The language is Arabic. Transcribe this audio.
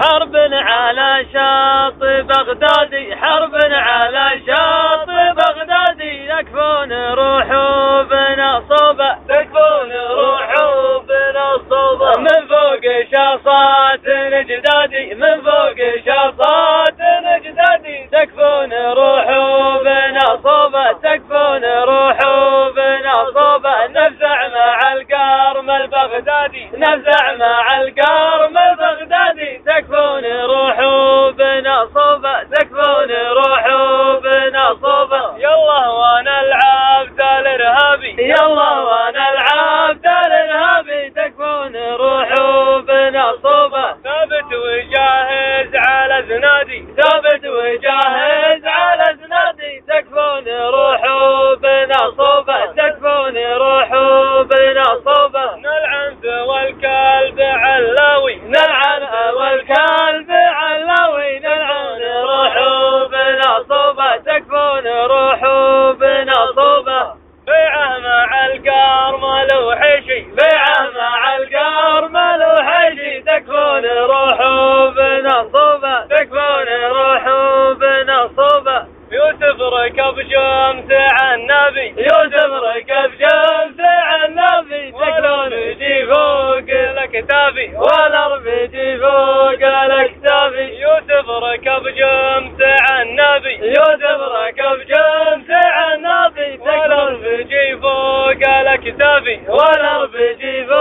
حرب على شاطئ بغدادي حرب على شاطئ بغدادي. يكفون روحوا بنا صوبة. تكفون روحوا بنا صوبة. من فوق شاصات نجدادي من فوق شاصات نجدادي. تكفون روحوا بنا صوبة تكفون روحوا بنا صوبة. نفزع مع القرم البغدادي نفزع مع القرم يلا وأنا تال ارهابي تكفون روحوا بنا صوبة ثابت وجاهز على زنادي. ثابت وجاهز على زنادي تكفون روحوا بنا صوبة تكفون روحوا بنا صوبة نلعن ذوى الكلب علاوي. نلعن والكلب تكفون روحوا بنا صوبة تكفون روحوا بنا صوبة يوسف ركب شمس عن النبي يوسف ركب شمس عن النبي. تكفون جي فوق الكتابي والأرض جي فوق الكتابي يوسف ركب شمس عن النبي يوسف ركب شمس عن النبي. تكفون جي فوق الكتابي والأرض جي فوق